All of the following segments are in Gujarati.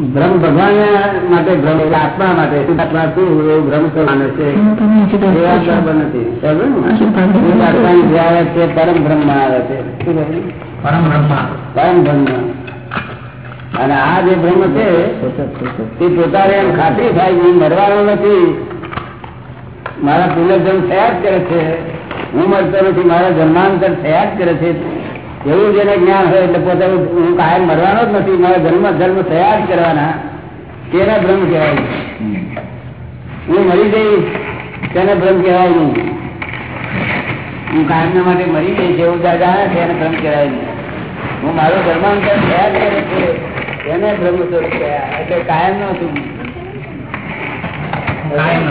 બ્રહ્મ ભગવાન માટે ભ્રમ એટલે આત્મા માટે. આત્મા શું? એવું ભ્રમ કરવાનો છે. બરાબર નથી. આત્માની જે આવે છે પરમ બ્રહ્મ આવે છે. પરમ બ્રહ્મા. પરમ બ્રહ્મ. અને આ જે બ્રહ્મ છે તે પોતાને એમ ખાતરી થાય હું મરવાનો નથી. મારા પુનર્જન્મ થયા જ કરે છે. હું મરતો નથી મારા જન્માંતર થયા જ કરે છે. એવું જેને જ્ઞાન હોય એટલે પોતે હું કાયમ મરવાનો જ નથી. મારા ધર્મ ધર્મ તૈયાર કરવાના. તેને ભ્રમ કહેવાય હું મરી જઈશ તેને ભ્રમ કહેવાય નહીં. હું કાયમ માટે મરી જઈશ એવું જાણે છે એને બ્રહ્મ કહેવાય નહીં. હું મારો ધર્માંતર તૈયાર કરે છે એને બ્રહ્મ સ્વરૂપ કહેવાય. એટલે કાયમ નો છું.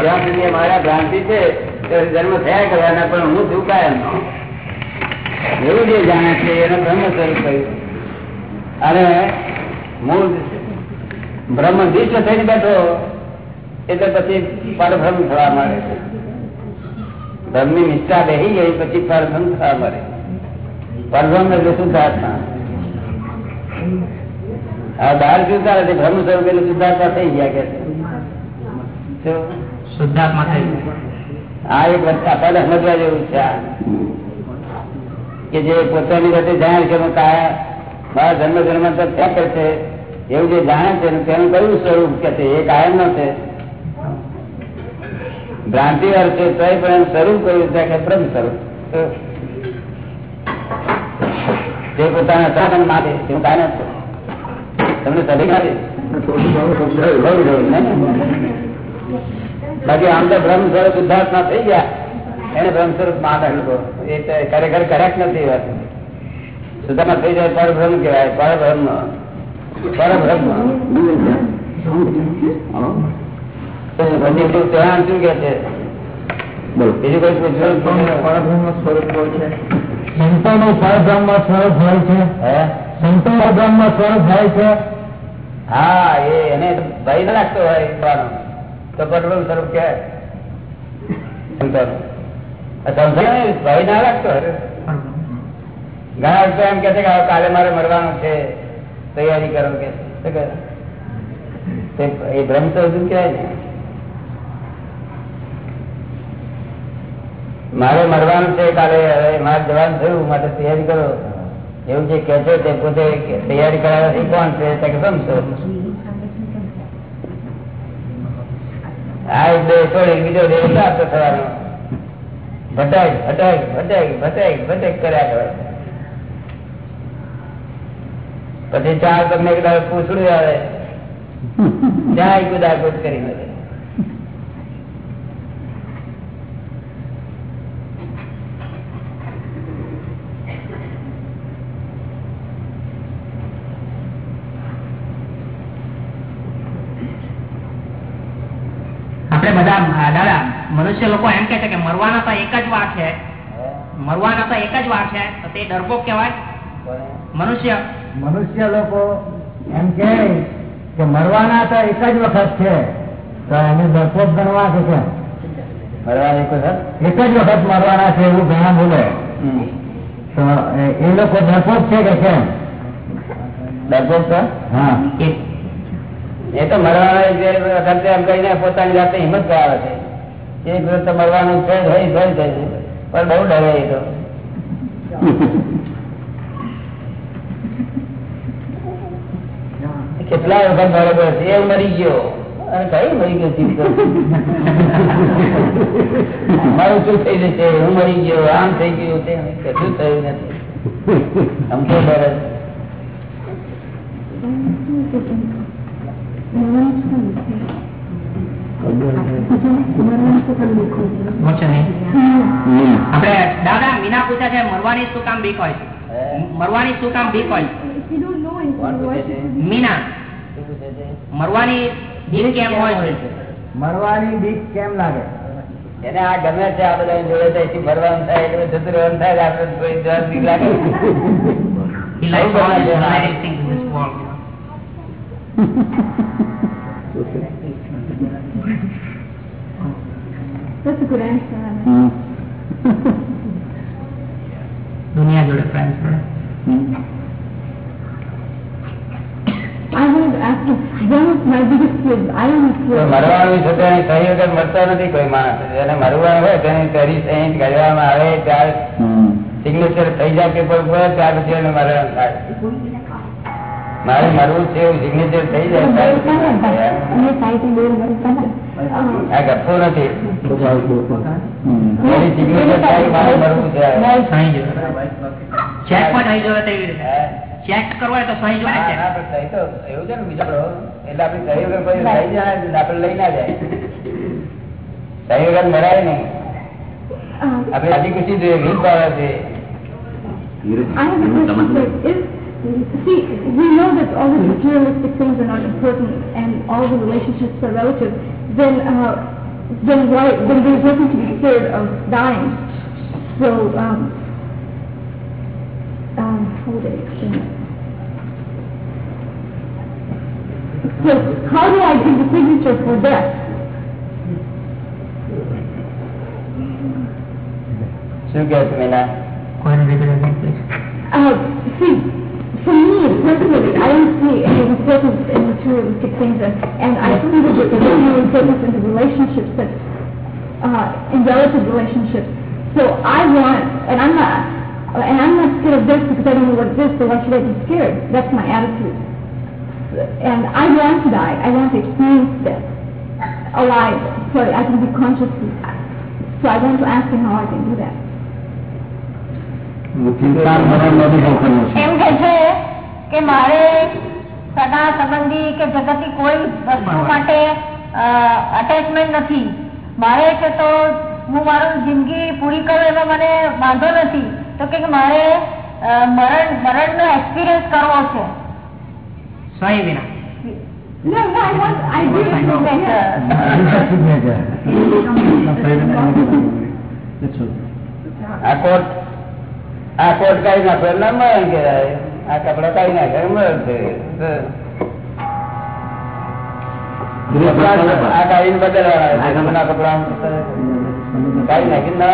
જ્યાં સુધી મારા ભ્રાંતિ છે ધર્મ થયા કરવાના પણ હું છું કાયમ નો. એવું જે જાણે છે એને બ્રહ્મ સ્વરૂપ કહ્યું. અને મૂળ બ્રહ્મ વિશ્વ થઈને બેઠો એટલે પછી પરભ્રમ થવા મળે છે. બ્રહ્મની નિષ્ઠા બેસી ગઈ પછી પરભ્રમ થવા મળે પરભ્રમ એટલે શુદ્ધાત્મા આ બહાર જુદા છે ભ્રમ સ્વરૂપ એટલે શુદ્ધાત્મા થઈ ગયા કે શુદ્ધાત્મા થઈ ગયું. આ એક વસ્તુ આપણને સમજવા જેવું છે આ. કે જે પોતાની રીતે જાણ કે મારા જન્મ જન્માંતર ત્યાં છે, એવું જે જાણે છે તેનું કયું સ્વરૂપ કે છે, એ કાયમ નો છે? ભ્રાંતિ વાર છે, તોય પણ સ્વરૂપ કયું છે કે બ્રહ્મ સ્વરૂપ. તે પોતાના સાધન માટે હું કાયમ તમને જરૂર ને બાકી આમ તો બ્રહ્મ સ્વરૂપ શુદ્ધાત્મા થઈ ગયા. એને બ્રહ્મ સ્વરૂપમાં લોકો એ તો ખરેખર કરેક્ટ નથી વાત. સુધામાં થઈ જાય પરબ્રહ્મ કહેવાય પરબ્રહ્મ પરબ્રહ્મ તો ચૌહાણ શું કે છે? બીજું કોઈ પૂછવાનું પરબ્રહ્મ સ્વરૂપો છે. સંતોનું પરબ્રહ્મ સ્વરૂપ હોય છે. સંતો બ્રહ્મ સ્વરૂપ હોય છે. હા એ એને ભય ના લાગતો હોય. તો પરબ્રહ્મ સ્વરૂપ કે સંતોનું. ભય ના લાગતો. ઘણા લોકો એમ કે છે કે કાલે મારે મરવાનું છે. તૈયારી કરો કે એ ભ્રમ તો હજુ કહેવાય ને. મારે મરવાનું છે કાલે, હવે મારે જવાનું થયું, માટે તૈયારી કરો. એવું જે કે છે તે પોતે તૈયારી કરાવવાથી કોણ છે તે કે ભ્રમ સ્વરૂપ. આ એક બે છોડી બીજો દેવ પ્રાપ્ત થવાનો. ભટક ભટક ભટક ભટક ભટક કર્યા કરે. પછી ચાર તમને પૂછડું આવે. ત્યાં કુદાકુદ કરી મળે આપણે બધા આ દાદા મનુષ્ય લોકો એમ કે છે કે મરવાના તો એક જ વાર છે. મરવાના તો એક જ વાર છે. તો તે ડરપોક કહેવાય. મનુષ્ય. મનુષ્ય લોકો એમ કે કે મરવાના તો એક જ વખત છે. તો એને ડરપોક ગણવા કે કેમ? મરવાની કોઈ એક જ વખત મરવાના છે એવું ઘણા બોલે. તો એ- લોકો ડરપોક છે કે કેમ? ડરપોક તો? હા. એ- એ તો મરવાના જે વખતે એમ કહીને પોતાની જાતે હિંમત કરાવે છે. એક વખત તો મરવાનું છે જ હોય જ પણ બહુ ડરે એ તો. કેટલા વખત બરોબર છે એ મરી ગયો. અને કઈ મરી ગયો ચીજ મારું શું થઈ જશે? હું મરી ગયો આમ થઈ ગયું તે કશું થયું નથી. આમ તો ડરે. છે. મોક્ષ નહીં. આપણે દાદા મીના પૂછે છે મરવાની શું કામ બીક હોય મરવાની શું કામ બીક હોય? મીના? મરવાની બીક કેમ હોય મરવાની બીક કેમ લાગે? એને આ ગમે છે આ બધા જોડે થાય મરવાનું થાય એટલે જતું રહેવાનું થાય આપણે કોઈ જવાબ બીક લાગે. He I જોડે. મરવાનું છે તો સહી વગર મરતો નથી કોઈ માણસ. એને મરવાનું હોય તેની સહી સહી કરવામાં આવે ત્યારે સિગ્નેચર થઈ જાય પેપર ઉપર ત્યાર પછી એને મરણ થાય. મારે મરવું છે એવું સિગ્નેચર થઈ જાય આ ગપ્પો નથી. ચેક પણ સહી જોવે તેવી રીતે. ચેક કરવો તો સહી જોવે છે એવું છે ને બીજો એટલે આપણે સહી વગર પછી સહી જાય આપણે લઈ ના જાય. સહી વગર મરાય નહીં. આપણે આજી ખુશી જોઈએ વીસ પાવર છે. see, we know that all the materialistic things are not important and all the relationships are relative, then, uh, then why, then there's nothing to be scared of dying. So, um, um, how would I explain it? So, how do I give the signature for death? શું કહે છે મીના કોઈને repeat again, please. Uh, see, for me personally, I don't see any importance in materialistic things, and, I see that there's no importance in the relationships that, uh, in relative relationships. So I want, and I'm not, and I'm not scared of death because I don't know what it is, so why should I be scared? That's my attitude. And I want to die. I want to experience death alive, so I can be conscious. So I want to ask him how I can do that. એમ કે છે કે મારે સગા સંબંધી કે જગતની કોઈ વસ્તુ માટે અટેચમેન્ટ નથી. મારે કે તો હું મારું જિંદગી પૂરી કરું એમાં મને વાંધો નથી. તો કે મારે મરણ મરણ મરણનો એક્સપિરિયન્સ કરવો છે. સહી વિના. No, no, I want, I આ કોટ કાઢી નાખો એટલે મરણ કહેવાય. આ કપડા કાઢી નાખે મરણ છે. આ કાઢીને બદલવાના કપડા. કાઢી નાખીને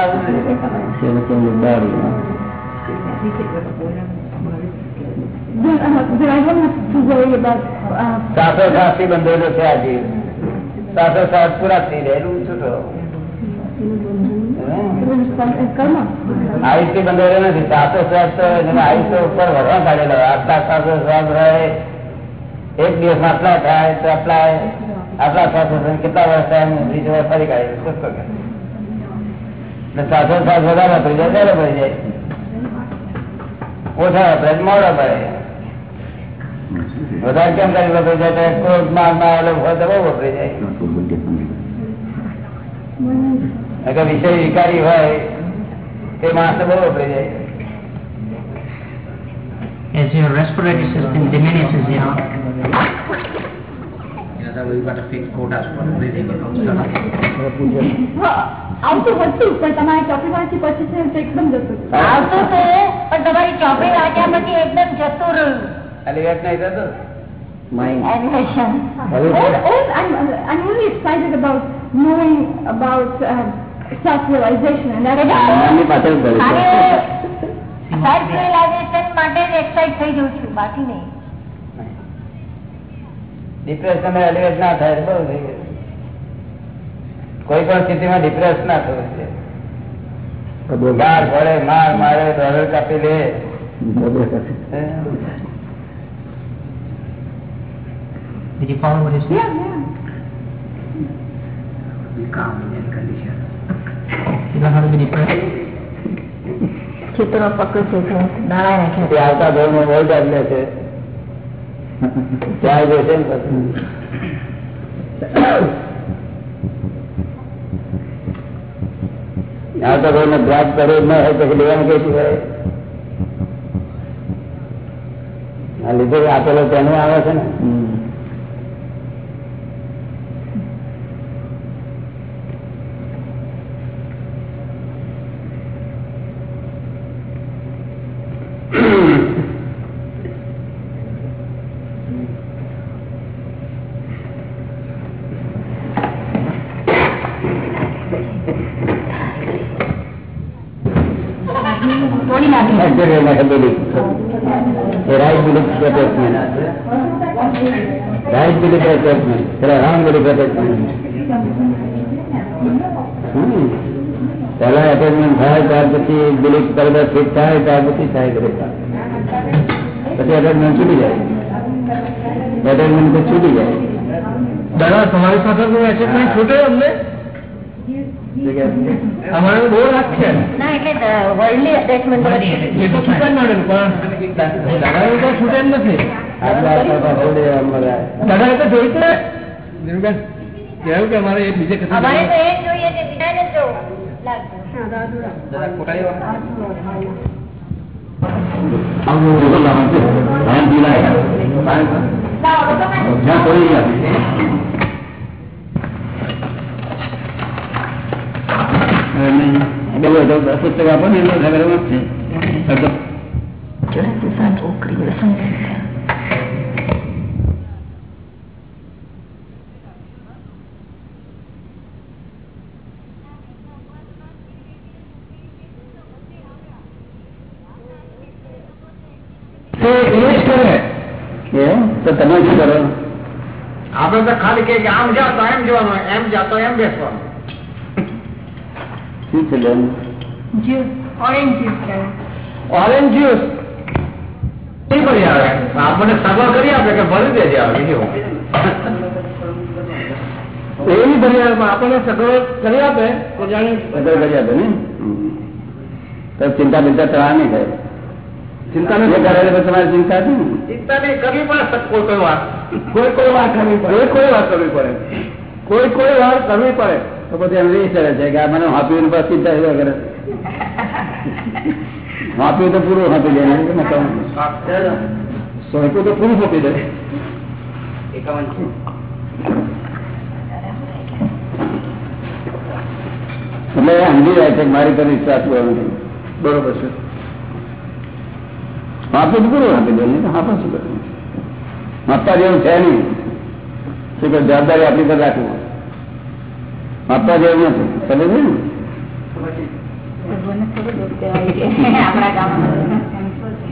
uh, સાસો સાતથી બંધેલો છે આજે. સાસો સાત પૂરા થઈ રહેલું છૂટો. Karma. આયુષથી બંધેલો નથી સાતો શ્વાસ તો આયુષ ઉપર ભરવા કાઢેલો આટલા સાતો સાત રહે, એક દિવસ આટલા થાય તો આટલા આટલા સાસો કેટલા વર્ષ થાય બીજો વર્ષ ફરી કાઢે? એટલે સાસો સાત વધારે થઈ જાય ત્યારે ભરી જાય. ઓછા વપરાય મોડા પડે વધારે કેમ કરી વપરાય જાય? ક્રોધ, મારમાં આવેલો હોય તો બહુ વપરાય જાય. અગર વિષય વિકારી હોય તે માણસ બહુ વપરાય જાય As your respiratory system diminishes, you know, આવતું હતું પણ તમારી ચોપડી વાંચી પછી છે તો એકદમ જતું રહ્યું. આવતું છે પણ તમારી ચોપડી વાંચ્યા પછી એકદમ જતું રહ્યું ખાલી વેટ નહીં થતું animation All, all, I'm, I'm really excited about knowing about uh, depression elevate ના થાય બહુ થઈ ગયું કોઈ પણ સ્થિતિમાં ડિપ્રેસ ના થવું છે ગાર ભરે માર મારે ડોલર કાપી લે. did you follow what said? Yeah, yeah. પકડું આવતા ભાઈ નો છે જશે આવતા ભાઈ ને ધ્યાન કરે ન હોય પછી લેવાનું કઈ હોય આ લીધે આપેલો તેનું આવે છે ને? તોડી નાખી. રાઈટ બિલીફ એટેચમેન્ટ પેલા રોંગ બિલીફ એટેચમેન્ટ પેલા એટેચમેન્ટ થાય ત્યાર પછી બિલીફ તરત ફિટ થાય ત્યાર પછી થાય કરે પછી એટેચમેન્ટ છૂટી જાય. એટેચમેન્ટ તો છૂટી જાય. દાદા તમારી સાથે કોઈ એસેસમેન્ટ છૂટે અમને? અમારે બહુ રાખ છે. ના એટલે વર્લ્ડલી અટેચમેન્ટ એ તો છૂટે જ પણ દાદા તો છૂટે નથી. દાદા તો જોઈ છે. નીરુબેન કહેવું કે અમારે એ બીજે કશું અમારે તો એ જોઈએ છે બીજાને જોવું જ્યાં કોઈ પુસ્તક આપો ને એટલો ખબર છે તો એ જ કરે એમ તો તમે શું કરો આપણે તો ખાલી કે આમ જાઓ તો એમ જવાનું એમ જાઓ તો એમ બેસવાનું શું છે. બેન ઓરેન્જ જ્યુસ નહીં આપણને સભા કરી આપે કે ભરી દેજે આવે એવી ભરી આવે. આપણને સગવડ કરી આપે તો જાણે સગવડ કરી આપે ને? તો ચિંતા બિંતા થવા નહીં થાય. ચિંતા નથી. કરે તમારી ચિંતા હતી ને? ચિંતા નહીં. કરવી પડે કોઈ કોઈ વાર. કોઈ કોઈ વાર કરવી પડે. કોઈ કોઈ વાર કરવી પડે. કોઈ કોઈ વાર કરવી પડે. તો પછી એમ રહી શકે છે કે મને હાપ્યું પાસે ચિંતા એવા કરે? હાપ્યું તો પૂરું હાપી દે સોંપ્યું તો પૂરું સોંપી દે એટલે એ સમજી જાય છે મારી પર વિશ્વાસ કરવો નથી બરોબર છે. હાંપ્યું તો પૂરું હાંપી દે નહીં તો હાંપો શું કરે હાંપવા એવું છે નહીં. શું કે જવાબદારી આપણી પર રાખવું હાંપવા જેવું નથી. સમજે છે.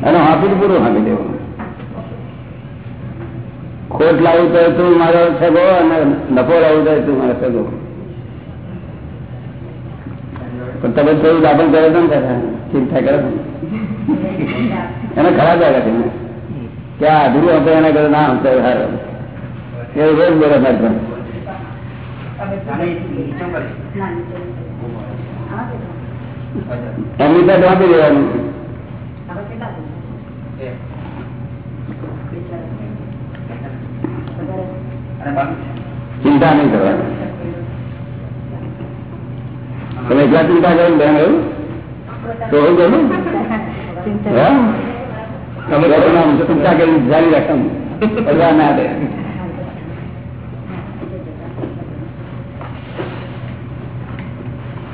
ને અને પૂરું દેવું. ખોટ લાવું તો તું મારો સગો અને નફો લાવું તો તું મારો સગો. પણ તમે થોડું દાખલ કરે તો ને ચિંતા કરે એને ખરાબ લાગે છે ક્યાં અધૂરું આપણે એના કરે ના હમતો હારો. એ રોજ બોલે મારી એમની પાસે આપી દેવાનું ચિંતા નહીં કરવાની. તમે એટલા ચિંતા કરો ને બેન એવું? તો એવું કરું તમે ચિંતા કરી જારી રાખવાનું પડવા ના દે.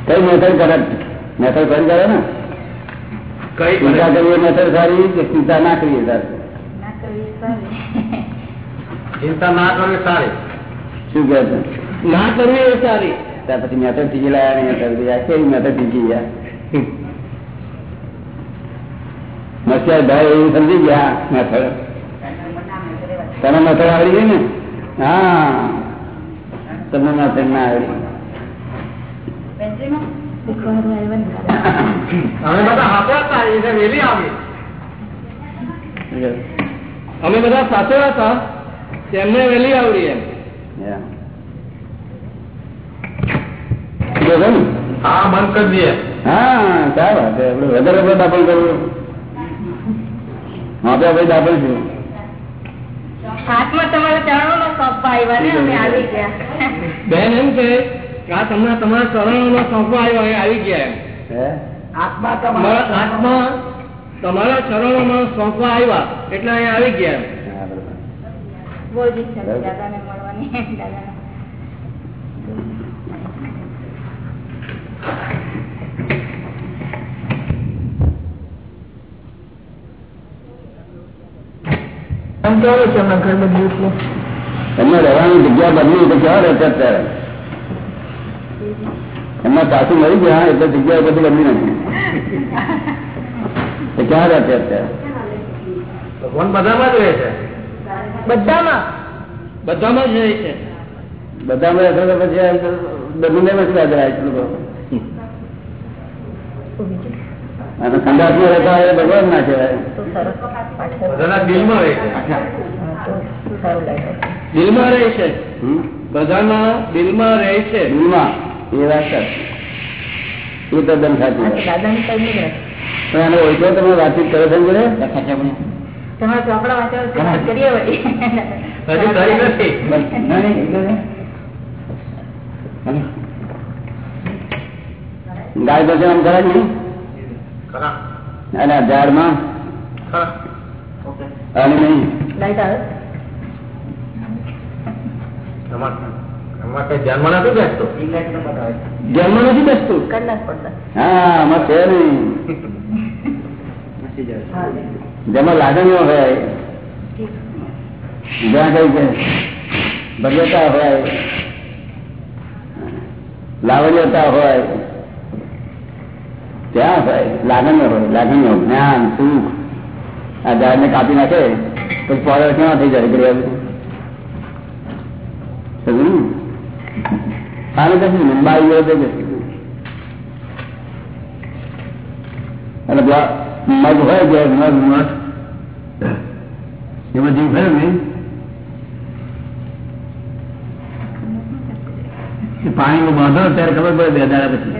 કઈ મેથડ કરે? મેથડ કરી કરે ને. કઈ ચિંતા કરીએ મેથડ સારી કે ચિંતા ના કરીએ સારી. ચિંતા ના કરવી સારી. શું કહે છે? ના કરવી એ સારી. ત્યાર પછી મેથડ શીખી લાયા ને મેથડ બીજા કેવી મેથડ શીખી ગયા? મસ્યા ભાઈ એવું સમજી ગયા મેથડ તને મેથડ આવડી ગઈ ને? હા. તમને મેથડ ના આવડી. અમે બધા હાથે હતા એને વેલી આવી. અમે બધા સાથે હતા તેમને વહેલી આવડી એમ. ભાઈ હા બંધ કરી દઈએ. હા ક્યાં વાત છે? વધારે વધારે દાખલ કરવું ભાઈ દાખલ છું. હાથમાં તમારા ચરણો નો સોંપવા આવ્યા ને અમે આવી ગયા. બેન એમ કે આ તમને તમારા ચરણોનો સોંપવા આવ્યો એ આવી ગયા એમ. હે? તમારા તમારા ચરણોમાં સોંપવા આવ્યા એટલે અહીંયા આવી ગયા એમ. એટલે રહેવાની જગ્યા બદલી તો કેવા રહેતા એમના સાસુ મરી ગયા એટલે જગ્યા બધું બદલી નથી. ક્યાં રહે છે અત્યારે? ભગવાન બધામાં જ રહે છે? બધામાં. બધામાં જ રહે છે? બધામાં રહેશે તો પછી યાદ રહે એટલું કહું. અને રહેતા હોય ભગવાન ના કહેવાય. દિલમાં રહે છે? દિલમાં રહે છે? બધાના દિલમાં રહે છે? દિલમાં. એ વાત સાચી. એ તદ્દન સાચી. પણ ઓળખો તમે વાતચીત કરો છો ને તમારા ચોપડા વાંચવા કરીએ ગાય પછી આમ ખરા નહીં? અને આ ઝાડમાં? અને નહીં? લાઈટ આવે? ધ્યાનમાં નથી બેસતું? ધ્યાનમાં નથી બેસતું? હા છે નહીં લાગણીઓ હોય. જ્યાં કઈ કે હોય. લાવણ્યતા હોય. ત્યાં હોય, લાગણીઓ હોય, લાગણીઓ, જ્ઞાન, સુખ. આ ઝાડને કાપી નાખે, પછી પોલર કેવા થઈ જાય? ઘડી ને? કશું લંબાઈ ગયો છે મગ હોય કે મગ મઠ એમાં જીવ ખરો ને? પાણી પાણીમાં બાંધો ત્યારે ખબર પડે બે દાડા પછી.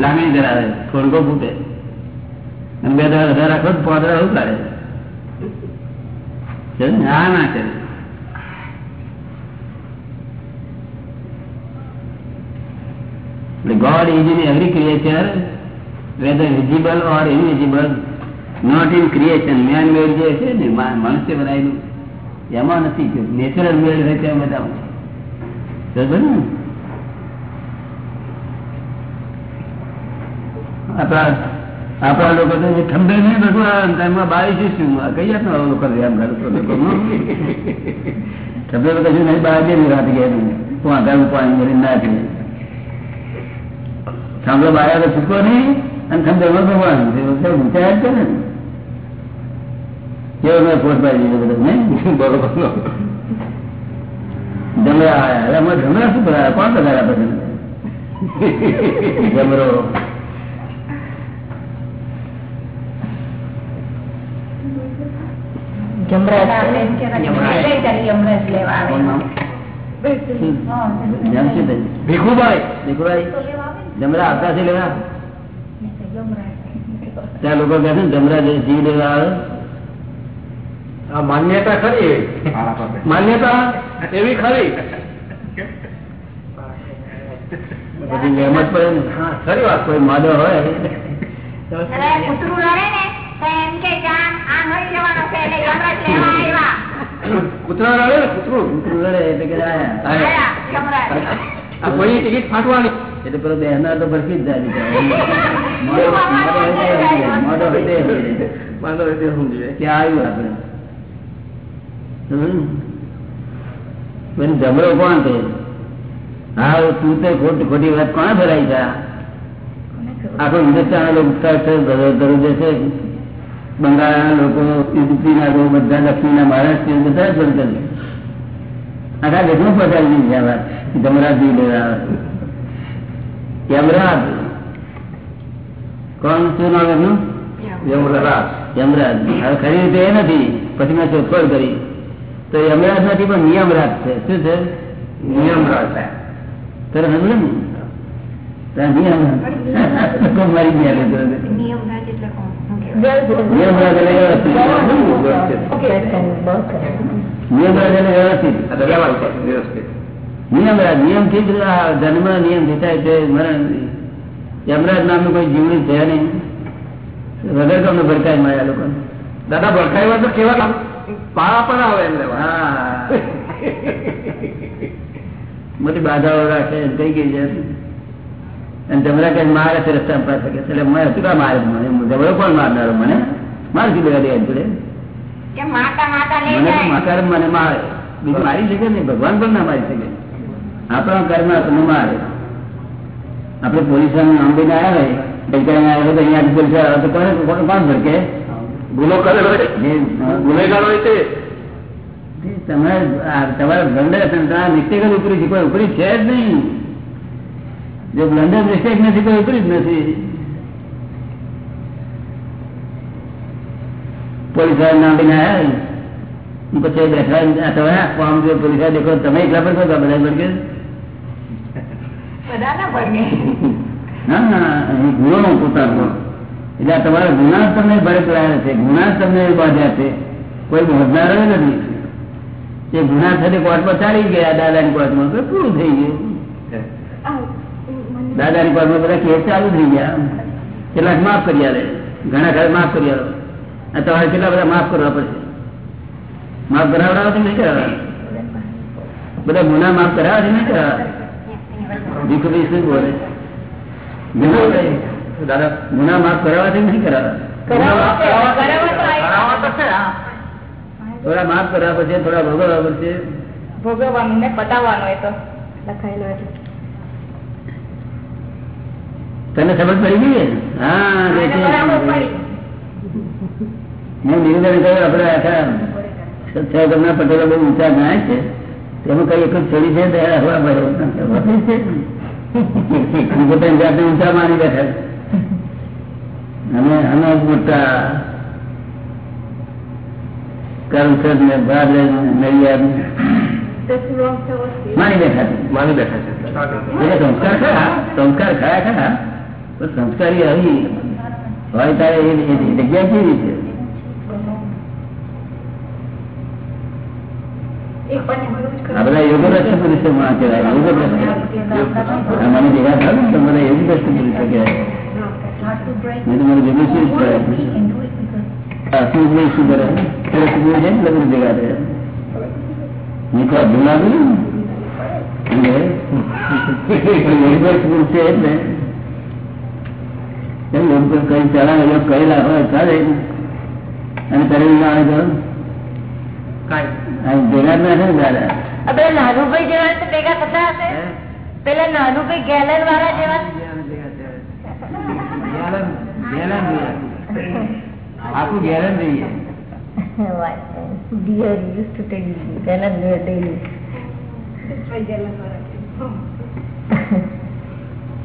લાગણી ધરાવે થોડકો ફૂટે. અને બે દાડા વધારે રાખો તો પોદરા આવું કાઢે છે ને? ના કરે. The God is in every creature, whether visible or invisible, not in creation. Man જે છે ને મનુષ્ય બનાવેલું એમાં નથી નેચરલ મેડ હોય ત્યાં બધા ને? આપણા આપણા લોકો તો જે ઠંડે નહીં ભગવાન. એમાં બારી જઈશું કઈ જાતનો લોકો છે? તો લોકો ઠંડે તો કશું નહીં બહાર જઈને રાત ગયા તું આગળ પાણી ના થઈ સાંભળો બાયા તો છૂટકો નહીં અને ખંડેરમાં ભગવાન. ઊંચાઈ જ ને. કેવો મેં ફોટ પાડી દીધો બધો બરોબર. જમરા આયા હવે જમરા શું કરાયા કોણ કરાયા પછી? જમરો. ભીખુભાઈ દીકરાઈ જમરા આવતા છે લેવા? ત્યાં લોકો કહે છે જમરા જીવ લેવા આવે. માન્યતા ખરી માન્યતા? એવી ખરી? બધી મહેમત પડે ને. હા ખરી વાત. કોઈ માદો હોય. કૂતરું રડે ને કૂતરું રડે લડે એટલે કે આયા. આયા આ કોઈની ટિકિટ ફાટવાની? એટલે પેલો બહેના તો ભરખી જ જાય સમજે. ત્યાં આવ્યું આપણે. પછી કોણ છે હા તું તે ખોટી ખોટી વાત કોણ ભરાય છે? આખો હિન્દુસ્તાન લોકો છે દરો- દરોજે છે. બંગાળના લોકો યુપીના લોકો બધા દક્ષિણના મહારાષ્ટ્ર બધા જ બંધ આખા દેશમાં પચાવી દીધી આ વાત. જમરાજ જી લેવા. આવે યમરાજ. કોણ શું નામ એમનું? યમરાજ. યમરાજ. હવે ખરી રીતે એ નથી. પછી મેં શોધખોળ કરી. તો યમરાજ નથી પણ નિયમરાજ છે. શું છે? નિયમરાજ. તને સમજે ને? મારી ગયા નિયમરાજ એટલે વ્યવસ્થિત. નિયમરાજ એટલે વ્યવસ્થિત. નિયમરાજ નિયમથી જ જન્મ નિયમથી થાય છે. મરણ યમરાજ નામનું કોઈ જીવણી છે નહીં. વગર તમને ભડકાય માયા લોકો દાદા ભડકાઈ તો કેવા કામ પાળા પણ આવે એમ લેવા હા. મોટી બાધાઓ રાખે કઈ ગઈ છે. અને જમરા કઈ મારે છે રસ્તા પાસે કે એટલે મેં શું કામ મારે મને. જબરો પણ મારનારો મને. મારે શું લેવા દે જોડે? માતા માતા મને માતા મને મારે. બીજું મારી શકે નહીં. ભગવાન પણ ના મારી શકે. આપણા કર્મ આપણને મારે. આપણે પોલીસ આંબીને આવે આવ્યા હોય તો અહીંયા પોલીસ આવ્યા તો કોને કોણ કોણ ભડકે ગુનો કરેલો હોય જે ગુનેગાર હોય છે. તમારે આ તમારા બ્લન્ડર હશે મિસ્ટેક જ ઉપરી છે કોઈ ઉપરી છે જ નહીં. જો બ્લન્ડર મિસ્ટેક નથી કોઈ ઉપરી જ નથી. પોલીસ લઈને આવ્યા પછી બેઠા તમે પોલીસ દેખો તમે એકલા પર બધા બધા પર કે બધા ના ભરગે ના ના અહીં ગુનો પોતાનો. એટલે તમારા ગુના તમને ભરે કરાયા છે. ગુના તમને બાંધ્યા છે. કોઈ બાંધનાર નથી. એ ગુના સાથે કોર્ટમાં ચાલી ગયા દાદાની કોર્ટમાં તો પૂરું થઈ ગયું. દાદાની કોર્ટમાં બધા કેસ ચાલુ થઈ ગયા. કેટલાક માફ કરી આવે ઘણા ઘરે માફ કરી આવે અને તમારે કેટલા બધા માફ કરવા પડશે? માફ કરાવડાવો કે નહીં કરાવડા બધા ગુના માફ કરાવે છે નહીં કરાવવા ભી શું બોલે? દાદા ગુના માફ કરાવવા છે નહીં કરાવવા હા. થોડા માફ કરવા પડશે થોડા ભોગવવા પડશે. ભોગવવાનું ને પતાવવાનું એ તો. લખાયેલો એટલે તને સમજ પડી ગઈ? હા. મેં નિવેદન કર્યું આપડે આખા સત્યાગ્રહના પટેલો બહુ ઊંચા ગણાય છે. તેમાં કઈ એક છોડી છે પોતાની જાતને ઊંચા માની બેઠા છે. અમે મોટા કરમસદ ને નડિયાદ That's wrong philosophy. માની બેઠા માની બેઠા છે. સંસ્કાર ખરા સંસ્કાર ખરા ખરા. સંસ્કારી આવી હોય તારે એ જગ્યા કેવી છે? એક યોગ યોગગ્રસ્ત પુરુષો માં કહેવાય યોગગ્રસ્ત આ મને ભેગા થાય ને તો બધા યોગગ્રસ્ત પુરુષો કહેવાય. મેં તો મને ભેગું શું કરે? લગ્ન ભેગા થયા. પુરુષ છે એટલે. યોગ કઈ યોગ કરેલા હોય ચાલે. અને કરેલું કાંઈ. ભેગા જ ના થાય ને પેલા નાનુભાઈ જેવા તો ભેગા થતા હશે? પેલા નાનુભાઈ ગેલન વાળા જેવા? આખું ગેરન જોઈએ Dear used to tell you, Galen were daily.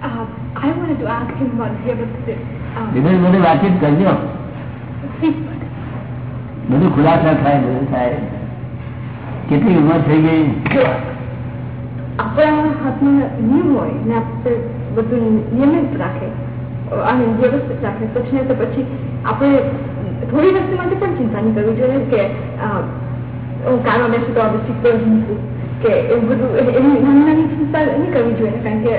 Uh, I wanted to ask him about Vyavasthit. વિવેક બધું વાતચીત કરજો. બધું ખુલાસા થાય બધું થાય. કેટલી ઉંમર થઈ ગઈ જો આપણા હાથમાં નિયમ હોય ને આપણે બધું નિયમિત રાખે અને વ્યવસ્થિત રાખે પછી ને તો પછી આપણે થોડી વસ્તુ માટે પણ ચિંતા નહીં કરવી જોઈએ કે અ, હું કારમાં બેસું તો હવે સીટ પર મૂકું કે એવું બધું એ- એવી નાની નાની ચિંતા નહીં કરવી જોઈએ કારણ કે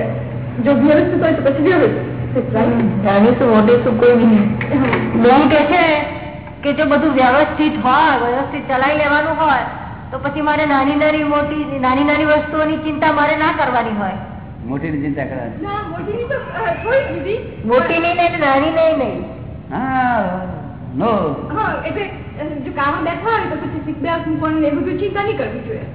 જો વ્યવસ્થિત હોય તો પછી વ્યવસ્થિત right? નાની શું મોટી શું કોઈ નહીં હા. બેન કે છે કે જો બધું વ્યવસ્થિત હોય વ્યવસ્થિત ચલાવી લેવાનું હોય તો પછી મારે નાની નાની મોટી નાની નાની વસ્તુઓની ચિંતા મારે ના કરવાની હોય. મોટી ચિંતા કરવાની? ના મોટીની તો અ, થોડી દીદી મોટી નહીં ને નાની નહીં નહીં. હા નો. એટલે જો કામમાં બેઠા હોય તો પછી સીટ બેલ્ટ એ બધું ચિંતા નહીં કરવી જોઈએ.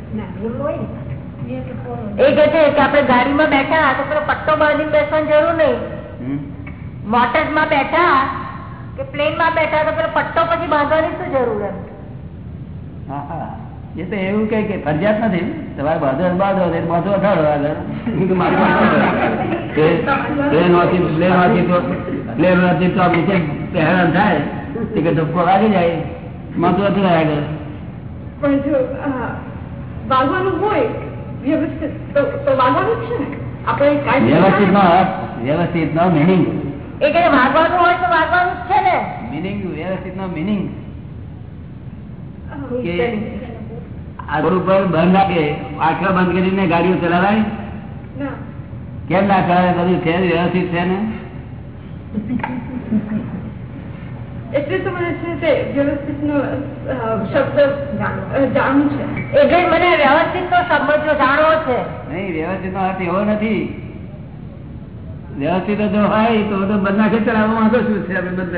એ કે છે કે આપણે ગાડીમાં બેઠા તો પેલો પટ્ટો બાંધીને બેસવાની જરૂર નહીં. મોટર્સમાં બેઠા કે પ્લેનમાં બેઠા તો પેલો પટ્ટો પછી બાંધવાની શું જરૂર એમ? હા હા. એ તો એવું કઈ કે ફરજિયાત નથી. તમારે બાંધો બાંધો બાંધો અઠાડો આગળ પ્લેન હોતી પ્લેન હોતી તો પ્લેન હોતી તો નીચે હેરાન થાય ટિકિટ ધક્કો લાગી જાય. માથું અથડાય આગળ પણ જો વાગવાનું હોય વ્યવસ્થિત તો તો વાગવાનું છે ને? આપણે વ્યવસ્થિત નો વ્યવસ્થિત નો મિનિંગ એ કઈ વાગવાનું હોય તો વાગવાનું જ છે ને? મિનિંગ વ્યવસ્થિત નો મિનિંગ કે કે આ રોડ ઉપર બંધ રાખે. આટલા બંધ કરીને ગાડીઓ ચલાવાય ના. કેમ ના ચલાવે? બધું છે વ્યવસ્થિત છે ને? એટલે તો મને છે તે વ્યવસ્થિતનો અ, શબ્દ જાણવું છે. એટલે મને વ્યવસ્થિત તો સમજો જાણવો છે. નહીં વ્યવસ્થિત નો અર્થ એવો નથી. વ્યવસ્થિત જો હોય તો તો બંધ ચલાવવા માંગો શું છે આપણે બંધ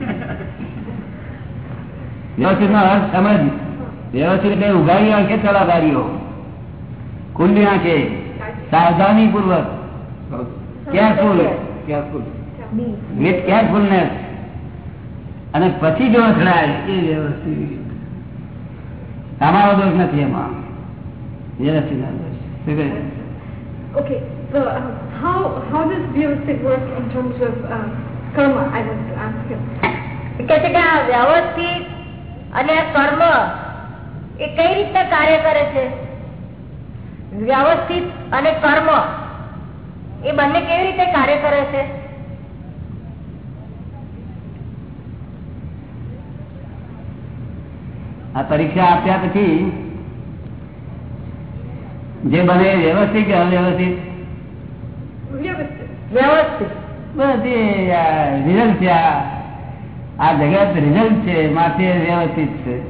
વ્યવસ્થિત નો અર્થ સમજ. વ્યવસ્થિત એટલે ઉઘાડી આંખે ચલા ગાડીઓ ખુલ્લી આંખે સાવધાની પૂર્વક કેરફુલ કેરફુલ વિથ કેરફુલનેસ અને પછી જો અથડાય એ વ્યવસ્થિત તમારો દોષ નથી એમાં. વ્યવસ્થિત દોષ. શું કહે? છે? Okay, so how how does Vyavastik work in terms of uh, karma? I want to ask him. કે છે કે વ્યવસ્થિત અને કર્મ એ કઈ રીતે કાર્ય કરે છે? વ્યવસ્થિત અને કર્મ. એ બંને કેવી રીતે કાર્ય કરે છે? આ પરીક્ષા આપ્યા પછી જે બને વ્યવસ્થિત કે અવ્યવસ્થિત? વ્યવસ્થિત. બધી રિઝલ્ટ છે આ. આ જગત રિઝલ્ટ છે માથે વ્યવસ્થિત છે.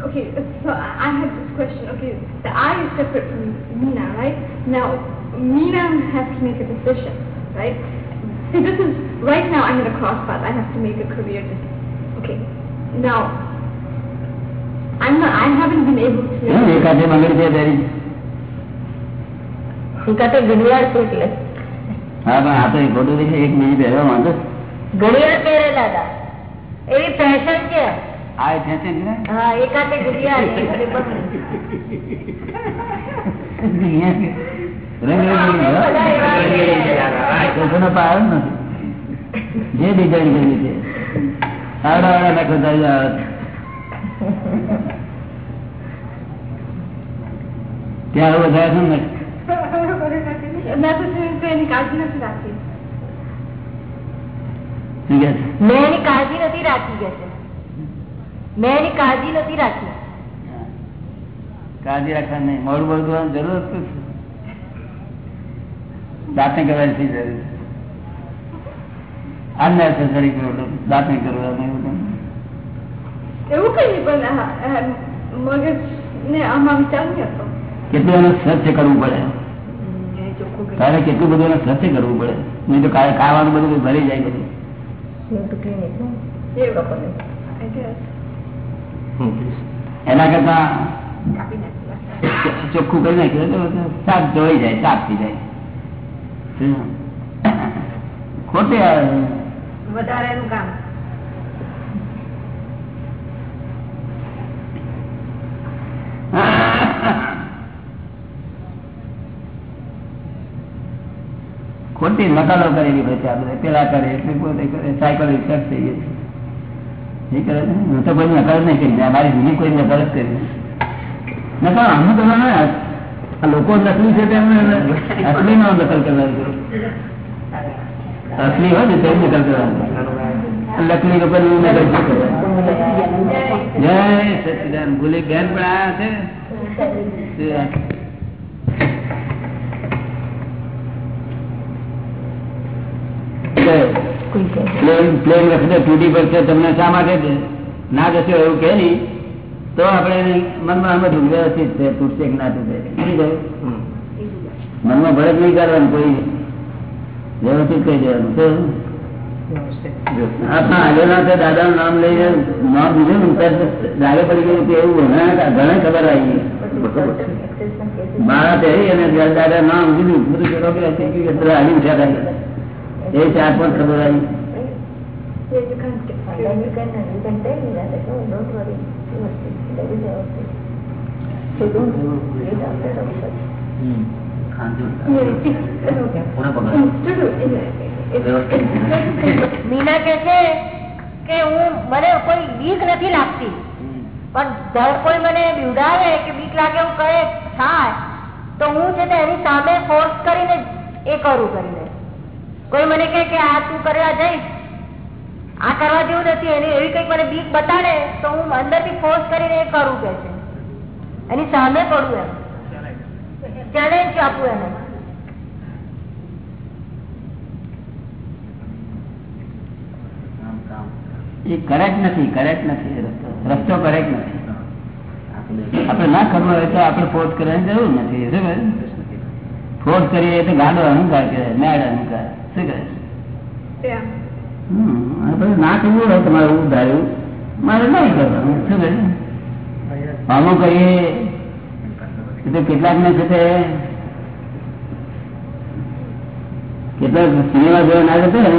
Okay, so I I have this question. Okay, the I is separate from Meena, right? Now, Meena has to make a decision, right? See, this is right now. I'm in a cross path. I have to make a career decision. Okay, now I'm not. I haven't been able to. હમ, એકાદે મંગળ છે તારી કતે ઘડિયાળ છે એટલે હા પણ આ તો એ ખોટું છે એક બીજી પહેરવા માંગો ઘડિયાળ પહેરે દાદા એવી ફેશન છે આ એ ફેશન છે ને? હા એકાતે ઘડિયાળ છે અને બંધ. અહીંયા કે રંગરંગી છે, હો. કોઈનો પાર જ નથી જે ડિઝાઇન કરી છે આવડા આવડા નાખો તારી આવડત. ત્યાં આવું વધારે છે ને Necessary to any કાળજી નથી રાખી શું કહે છે? મેં એની કાળજી નથી રાખી કે છે મેં એની કાળજી નથી રાખી. કાળજી રાખવા નહીં. મોડું મોડું કરવાની જરૂર દાંતને કરવાની જરૂર છે? unnecessary દાંતને કરવાનું એવું કઈ પણ આ- આ મગજ ને આમાં વિચાર નહીં હતો કેટલું એનું સત્ય કરવું પડે? તારે કેટલું બધું એનું સત્ય કરવું પડે? નહીં તો કાલે ખાવાનું બધું ભરી જાય બધું. એના કરતા ચોખ્ખું કરી નાખ્યું તો સાફ જોઈ જાય સાફ થઈ જાય? ખોટે. વધારેનું કામ. ખોટી નકલો કરેલી હોય છે આપણે પેલા કરે એટલે પોતે કરે સાયકલ રિક્ષા થઈ ગઈ. છે હું તો કોઈ નકલ નહીં કરી અમારી બીજી કોઈ નકલ જ કરી. નકલ આમ તો લોકો નકલી છે તેમને અસલી નો નકલ કરવાની અસલી હોય ને તે નકલ કરવાનું. લકડી લોકો જય સચિદાન. ભૂલી બેન પણ આયા છે. પ્લેન પ્લેન વખતે તૂટી પડશે તમને શા માટે ના જશે એવું કે નહીં. તો આપણે મનમાં અમે વ્યવસ્થિત છે તૂટશે કે ના તૂટે? મનમાં ભરત નહીં કરવાનું કોઈ. વ્યવસ્થિત કહી દેવાનું? આપણા આગળના તે દાદાનું નામ લઈને નામ દીધું ત્યારે પડી ગયું કે એવું ઘણા ઘણા ખબર આવી. ગઈ મારા તે અને દાદા નામ દીધું બધું આવી Yeah, you can't get through. Yeah, it's- Instead of, in, it, it's Meena કે છે કે હું મને કોઈ બીક નથી લાગતી પણ દર કોઈ મને બીવડાવે કે બીક લાગે હું કહે થાય તો હું છે તે એની સામે ફોર્સ કરીને એ કરું કરીને કોઈ મને કહે કે આ તું કરવા જઈશ? આ કરવા જેવું નથી, એની એવી કંઈક મને બીક બતાડે, તો હું અંદરથી ફોર્સ કરીને એ કરું કે છે. એની સામે પડું એમ. ચેલેન્જ આપું એને. કરેક્ટ નથી કરેક્ટ નથી રસ્તો. કરેક્ટ નથી. આપણે ના ખબર હોય તો આપણે ફોર્સ કરવાની જરૂર નથી ફોર્સ કરીએ તો ગાડો અહંકાર કહેવાય, મેળ શું કહે yeah. હમ, આ બધું ના કરવું હોય તમારે એવું ધાર્યું મારે નહીં કરવાનું શું કહે કહીએ કેટલાક ને છે તે કેટલાક સિનેમા જોવા ના જતો ને?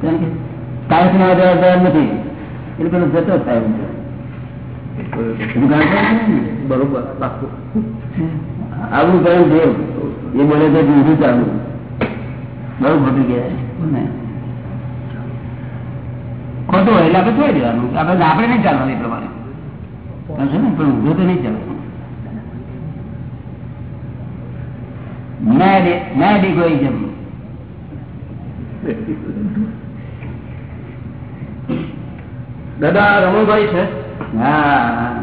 કેમ કે તારે સિનેમા જોવા જવા નથી. એટલે પેલો જતો થાય? બરોબર આવું કયું દેવ એ બોલે તો બીજું ચાલુ. બહુ ખોટું કહેવાય. ખોટું હોય એટલે આપણે છોડી દેવાનું. આપણે આપણે નહીં ચાલવાનું એ પ્રમાણે. પણ ઊંધું તો નહીં ચાલવાનું મેડ ઇગોઇઝમ દાદા રમણભાઈ છે? હા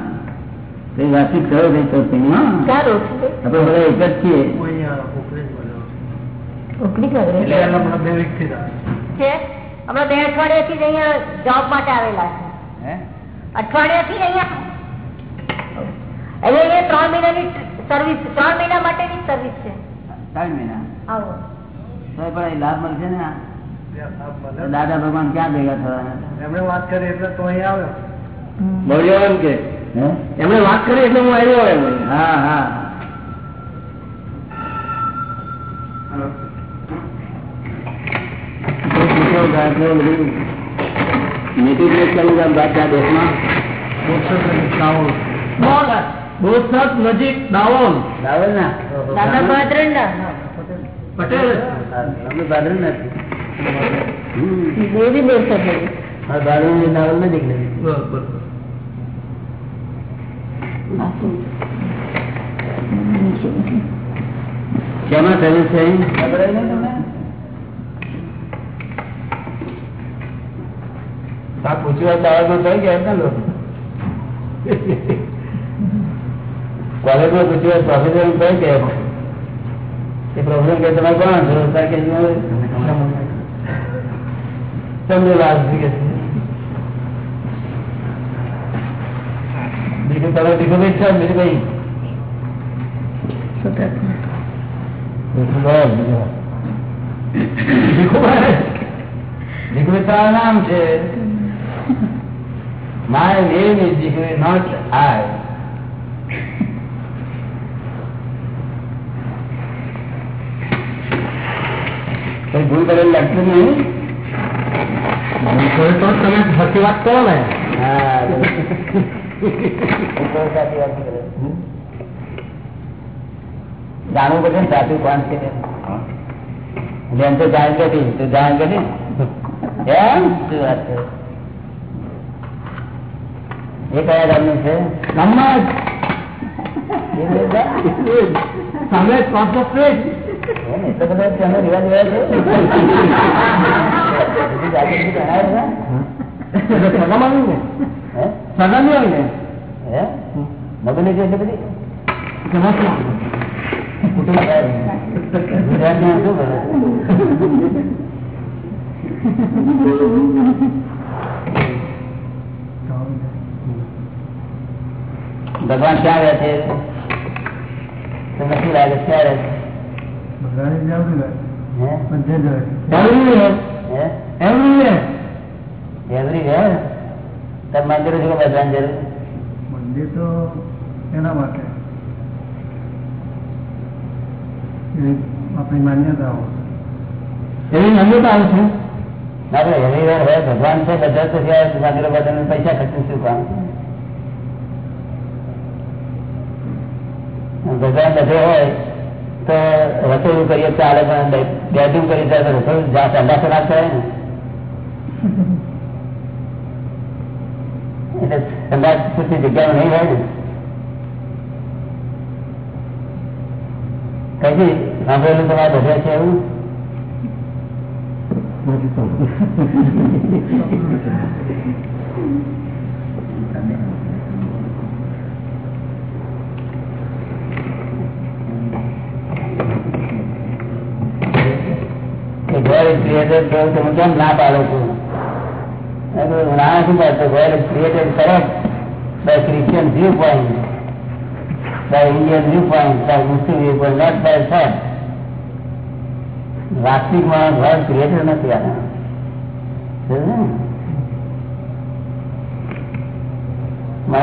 વાતચીત કરો. બધા એક જ છીએ. બેથી અહીંયા જોબ માટે આવેલા છે. અહીંયા એટલે ત્રણ મહિનાની સર્વિસ ત્રણ મહિના માટેની સર્વિસ છે. ત્રણ મહિના? આવો. તો પણ એ લાભ મળશે ને દાદા ભગવાન ક્યાં ભેગા થવાના? એમણે વાત કરી એટલે તો અહીંયા આવ્યો. એમ કે? હે? એમણે વાત કરી એટલે હું આવ્યો હા હા. પૂછો કે આટલું બધું મીઠું પેટ કરવું છે આમ બાદશાહ દેશમાં બોસત નજીક દાવોલ રાવલ ના દાદા ભાદરંડા પટેલ અમે બાદલ નથી હમ. દેવી દેવ છે હા બાદલ ને રાવલ નજીક નથી બરોબર શેમાં સર્વિસ છે અહીં? ખબર આ પૂછ્યું આવડતું થઈ ગયા ને લોકો? કોલેજમાં પૂછ્યું પ્રોફેસર થઈ ગયા એ પ્રોફેસર કે, તમે કોણ છો? કે તમને લાભ કે બીજું તમે બીજું કઈ? છે નામ છે? My name is Jigubhai not I. કઈ ભૂલ કરેલ લાગતું નહીં? તો તમે સાચી વાત કરો ને. હા. સાચી વાત કરે. જાણવું પડશે ને સાચું કોણ છે તે. તો જાણ કરી તો જાણ કરી. એમ? શું વાત છે? એ કયા ગામનું છે? ગામમાં મગની છે. એટલે બધી? ગુજરાતમાં શું કરે ભગવાન ક્યાં રહે છે તમને શું લાગે છે ક્યાં રહે છે હે? Everywhere. હે? Everywhere. Everywhere? તાર મંદિરો છે કે બધાની જરૂર મંદિર તો એના માટે એ આપણી માન્યતાઓ એવી માન્યતા આવે છે ના તો everywhere હોય ભગવાન છે બધા તો છે મંદિરો બધાને પૈસા ખર્ચું શું કામ ભગવાન બધે હોય, તો રસોડું કરીએ, ચાલે પણ બેડરૂમ કરી જાય તો રસોડું જ્યાં ઠંડા ખરાબ થાય ને. એટલે ઠંડા સુધી જગ્યાઓ નહીં હોય ને. કઈ સાંભળેલું તમારે બધે છે એવું? Is created તો તમે કેમ ના પાડો છો ના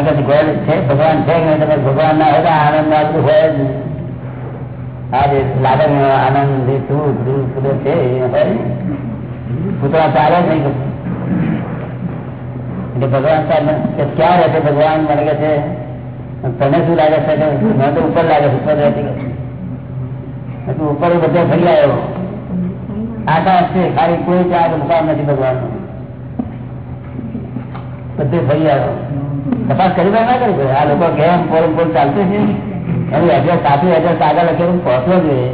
કહે God છે ભગવાન છે કે ભગવાન ના હોય આનંદ આપણું હોય જ નહીં આ જે લાગણ આનંદ જે સુખ દુઃખ બધું છે પૂતળા ચાલે નહીં એટલે ભગવાન સાહેબ ક્યાં રહે ભગવાન? મને કે છે, તને શું લાગે છે? કે, મને તો ઉપર લાગે છે, ઉપર રહેતી તું ઉપર બધો ફરી આવ્યો આકાશ છે, ખાલી કોઈ ચાર મુકામ નથી ભગવાન બધે ફરી આવ્યો તપાસ કરી ના કરી આ લોકો કેમ પોલ પોલ ચાલતું છે? એનું એડ્રેસ સાચું એડ્રેસ આગળ લખેલું પહોંચવો જોઈએ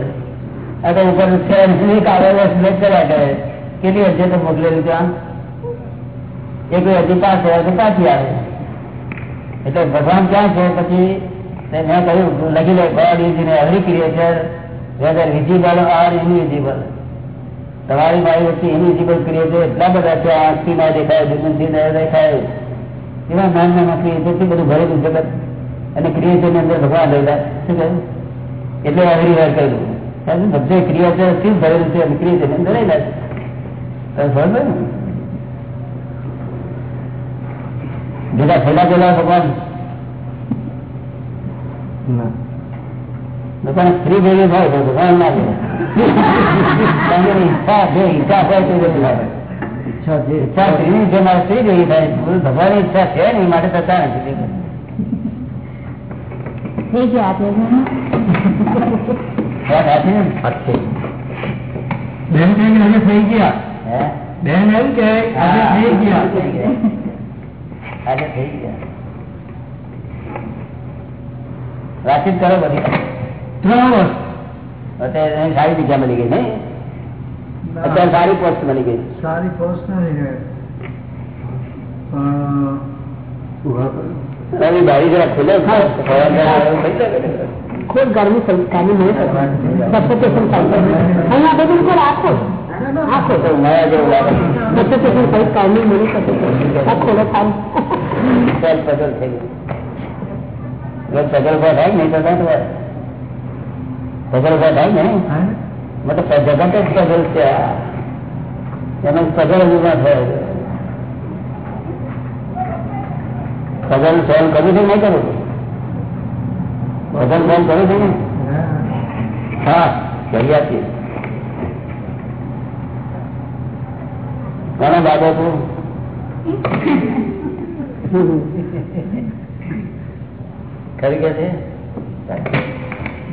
તો ઉપર કેટલી અરજી તો મોકલેલી ત્યાં? એ કોઈ અરજી પાસ થયા તો પાછી આવે. એટલે ભગવાન ક્યાં છે? પછી મેં કહ્યું, લખી લે God every creature whether visible or invisible તમારી મારી વચ્ચે ઇનવિઝિબલ ક્રિએચર એટલા બધા છે, આંખથી ના દેખાય દુકાનથી ના દેખાય. એવા નાના નાના ક્રિએચરથી બધું ભરેલું જગત. અને ક્રિએચર અંદર ભગવાન રહેલા. શું કહ્યું? એટલે એવરી વાર કહ્યું બધે ક્રિએચરથી ભરેલું છે? અને ક્રિએચર અંદર રહેલા છે. ને? થયેલા ગયેલા ભગવાન? ભગવાન સ્ત્રી ભેગી થાય તો ભગવાન ના ઈચ્છા જે ઈચ્છા હોય તે બધું લાગે. ઈચ્છા સ્ત્રીની છે મારે સ્ત્રી ભેગી થાય ભગવાનની ઈચ્છા છે ને એ માટે થતા નથી. થઈ ગયા આપણે વાત સાચી ને? બેન કહે કે હવે થઈ ગયા હે? બેન એમ કે હવે થઈ ગયા આજે થઈ ગયા વાતચીત કરો બધી ત્રણ વર્ષ અત્યારે એને સારી જગ્યા મળી ગઈ નહીં અત્યારે સારી પોસ્ટ મળી ગઈ સારી પોસ્ટ નથી રહે પણ રવિ બારી જરા ખુલે ખૂબ ગરમી સંસ્કારની મળે સફોકેશન થાય અહીંયા બધું કોઈ આખો આખો માયા જેવું લાગે સફોકેશન થાય કારની મળે સફોકેશન આખો થાય ચાલ પગલ થઈ ગયું પગલ ઊભા થાય નહીં તો ના થવાય. પગલ ઊભા થાય ને મતલબ જગત જ પગલ છે આ. એમાં પગલ જ ઊભા થાય પગલ સહન કરવું છે નહીં કરવું પગલ સહન કરવું છે ને? હા કરી આપીએ ઘણા બાબતો કે છે?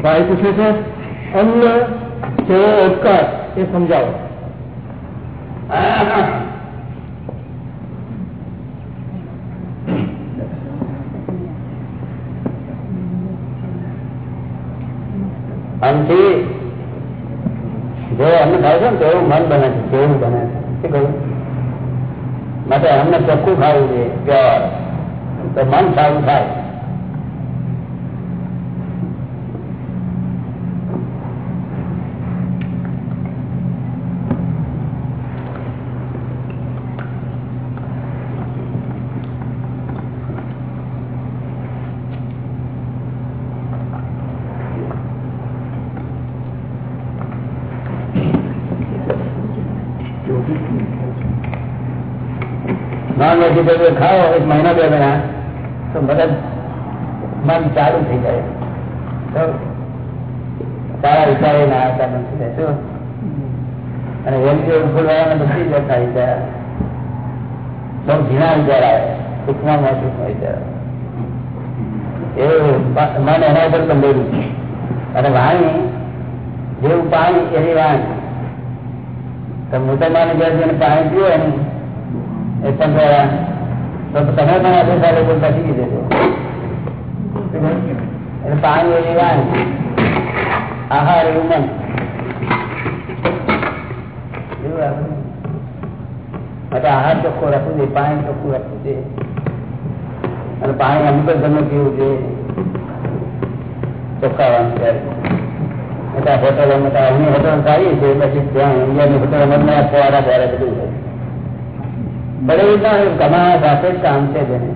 ભાઈ પૂછે છે, અન્ન સેવો ઉપકાર, એ સમજાવો. આમથી જે અન્ન ખાય છે ને તેવું મન બને છે તેવું બને છે. કહ્યું? માટે અમને ચોખ્ખું ખાવું જોઈએ, પ્યોર. તો મન સારું થાય. નોન વેજીટેબલ ખાઓ, એક મહિના બે મહિના, તો મદદ મન ચાલુ થઈ જાય. સારા વિચારે ના આવતા નથી અને હેલ્ધી ફૂડ વાળાને બધી જ છે બહુ ઝીણા વિચાર આવે સૂક્ષ્મ સૂક્ષ્મ વિચાર. એ મન એના ઉપર બંધેલું છે અને વાણી, જેવું પાણી એની વાણી. તો મોટા માની જેને પાણી પીવે ને એ તો તમે પણ આપણે સાથે બોલતા શીખી દેજો એટલે પાણી એવી વાણી આહાર એવું મન માટે આહાર ચોખ્ખો રાખવું જોઈએ, પાણી ચોખ્ખું રાખવું જોઈએ. અને પાણી અમુક જ ગમે પીવું જોઈએ. ચોખ્ખાવાનું ત્યારે. એટલે હોટલ મોટા અહીંની હોટલ સારી છે પછી ત્યાં ઇન્ડિયાની હોટલ અમે ફોરા ફોરા બધું હોય. બધી રીતના કમાવા સાથે જ કામ છે તેને.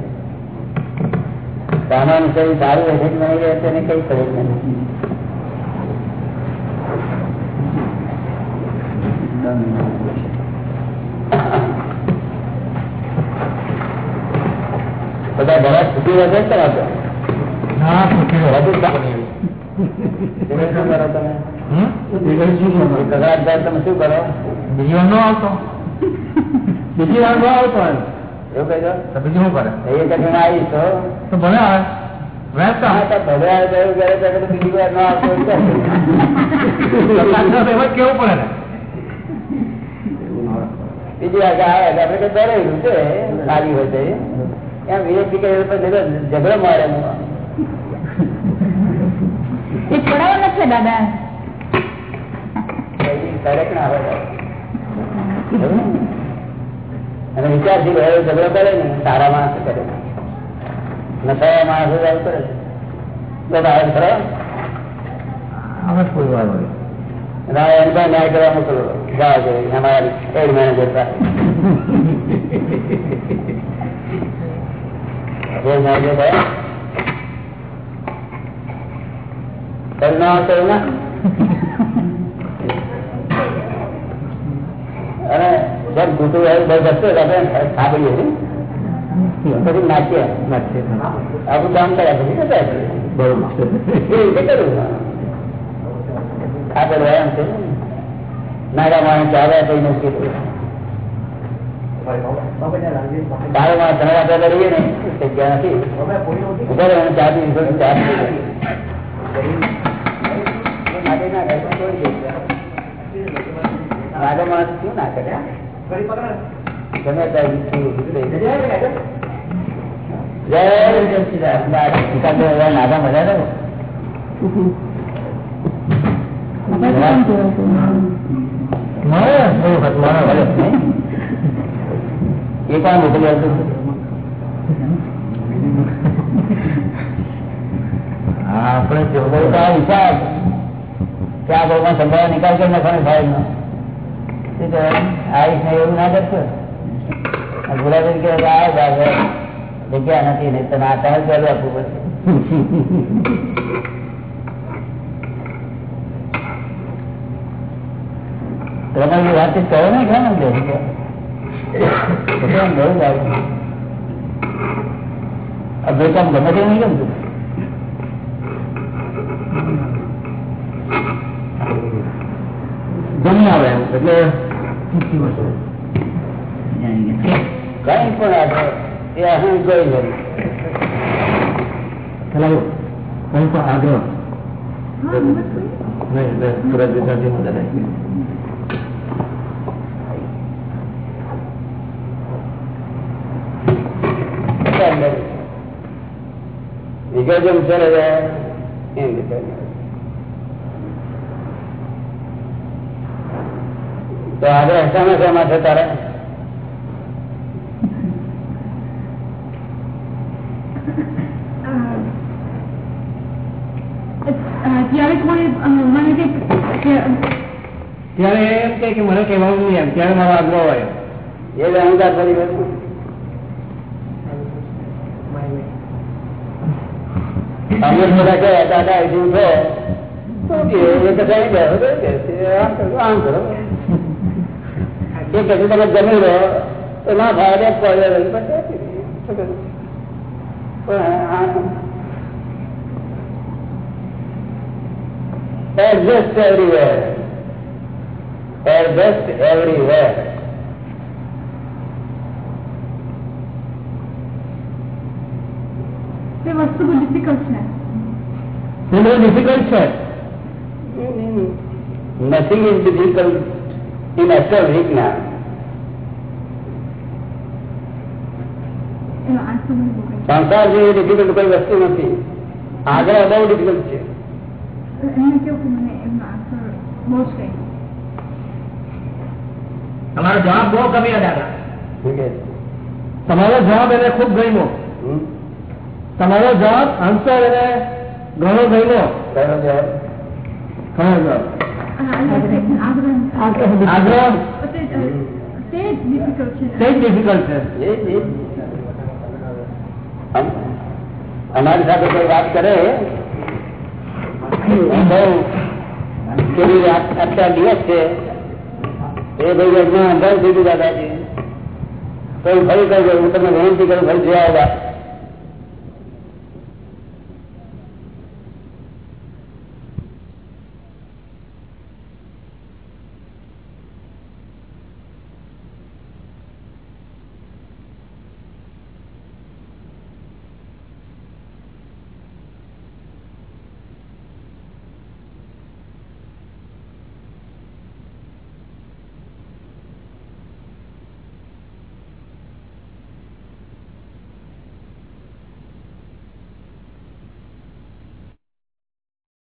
સામાન શરીર સારું રહેશે કે નહીં રહેશે તેને કઈ ખબર નથી. બધા ઘણા છૂટી રહેશે ને તમે શું કરો. બીજો કદાચ તમે શું કરો બીજી વાર નો આવતો. બીજી વાર નો આવતો એવું કહી દો તો બીજું શું કરે? એ કઠિન આવી. તો ભલે આવે આવે બીજી વાર ના આવતો હોય તો. એમ જ કેવું પડે ને? બીજી વાર આવે તો કઈ ડરેલું છે હોય. એમ વિવેક ઝઘડો મારે. એ છોડાવો નથી દાદા. correct ના હોય. અને વિચારથી ગયો ઝઘડો કરે ને સારા માણસ કરે. નસાયા માણસો જ કરે તો બહાર ખરો આવે કોઈ વાર ના એને પણ ન્યાય કરવા મોકલો. અમારા મેનેજર પાસે. ભાઈ અને જેમ ઘૂંટું હોય બહુ બસતો આપણે સાંભળીએ છીએ પછી નાચીએ આપણું કામ કર્યા પછી જતા રહીએ. એ રીતે કરવું આ બધું એમ છે નાના માણસ આવે તો એનું કીધું તારો માણસ તમે આપણે લડીએ ને એ જગ્યા નથી ઊભો રહે અને ચા પી લીધો, ચા પી લીધો. માટે ના કરે, છોડી દે. નાનો માણસ શું ના કરે ગમે ત્યાં મજા ને. એ પણ મોકલી આવતું હા આપણે હિસાબ કે આ ભાવમાં સંભાળ નિકાલ કરી નાખવાનો સાહેબ નો શું કહેવાય? આ બાબત જગ્યા નથી ને તમે આ તમે ચાલુ તમારી વાતચીત કરો ને આમ બહુ કામ ગમે તે નહીં ગમતું. ગમી આવે એટલે કઈ પણ આગળ. એ પેલા કઈ પણ આગળ. વિગત વિદ્યાર્થી મદદ આવી વિગજમ ચલે જાય એમ રીતે તો આગળ હસામાં શેમાં છે તારે અ, અ, જ્યારે કોઈ અ, મને કે કે- ત્યારે એમ કહે કે મને કહેવાનું નહીં એમ ત્યારે મારો આગ્રહ હોય એ જ અહંકાર ફરી વળે. અમે બધા કહે દાદા એ ઉઠો. તો કે એ તો કઈ ગયો તો કે છે, આમ કરો આમ કરો. એ કહે તમે જમી લો તો ના ભાવે એક પડે રહી પછી? પણ everywhere. Adjust everywhere. તે વસ્તુ બહુ ડિફિકલ્ટ છે તે બહુ ડિફિકલ્ટ છે in actual Vijnana. એનો આન્સર મને બહુ ગમ્યો. સંસાર જેવી ડિફિકલ્ટ કોઈ વસ્તુ નથી. આગળ બહુ ડિફિકલ્ટ છે. તમારો જવાબ બહુ ગમ્યો દાદા? તમારો જવાબ એને ખૂબ ગમ્યો. તમારો જવાબ આન્સર એને ઘણો ગમ્યો. કયો જવાબ? ઘણો જવાબ. આગ્રહ આગ્રહ. તે જ, અ, તે જ ડિફિકલ્ટ છે તે જ ડિફિકલ્ટ છે એ જ, એ જ. અમ- અમારી સાથે કોઈ વાત કરે કેવી અત્યાર દિવસ છે, એ ભાઈ અંધારું થઈ ગયું, દાદાજી. તો ભાઈ કહી દઉં હું તમને વિનંતી કરું, ફરી જોયા